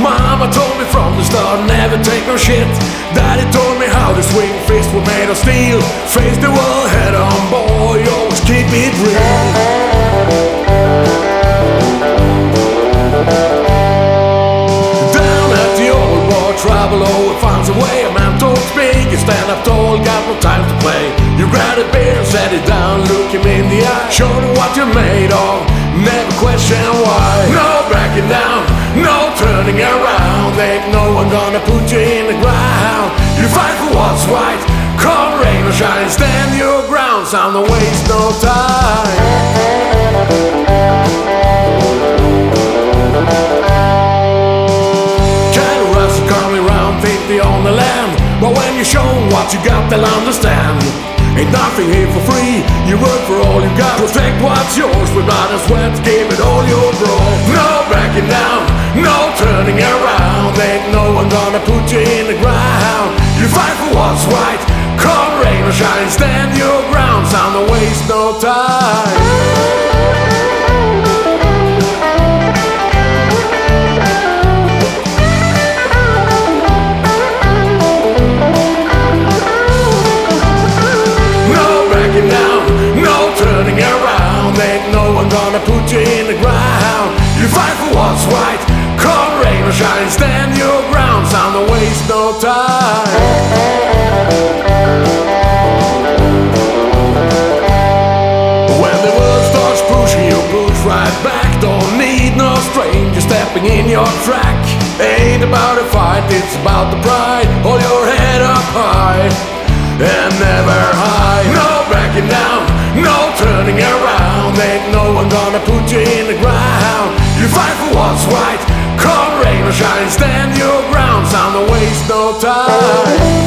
Mama told me from the start, never take no shit. Daddy told me how the swing fists were made of steel. Face the world head on, boy, always keep it real. Down at the old bar, trouble always finds a way. A man talks big, you stand up tall, got no time to play. You grab a beer, set it down, look him in the eye. Show him what you're made of, never question why. No! Turning around. Ain't no one gonna put you in the ground. You fight for what's right, come rain or shine, stand your ground. Sound don't waste no time. Rustle coming round, think they own the land. But when you show what you got, they'll understand. Ain't nothing here for free. You work for all you got. Protect what's yours with blood and sweat. Give it all your bro. In the ground. You fight for what's right. Come rain or shine, stand your ground. Sound don't waste no time. No backing down, no turning around. Ain't no one gonna put you in the ground. You fight for what's right. Come rain or shine, stand your time. When the world starts pushing you, push right back. Don't need no stranger stepping in your track. Ain't about a fight, it's about the pride. Hold your head up high and never high. No backing down, no turning around. Ain't no one gonna put you in the ground. You fight for what's right. Come rain or shine, stand your ground. Sound don't waste no time.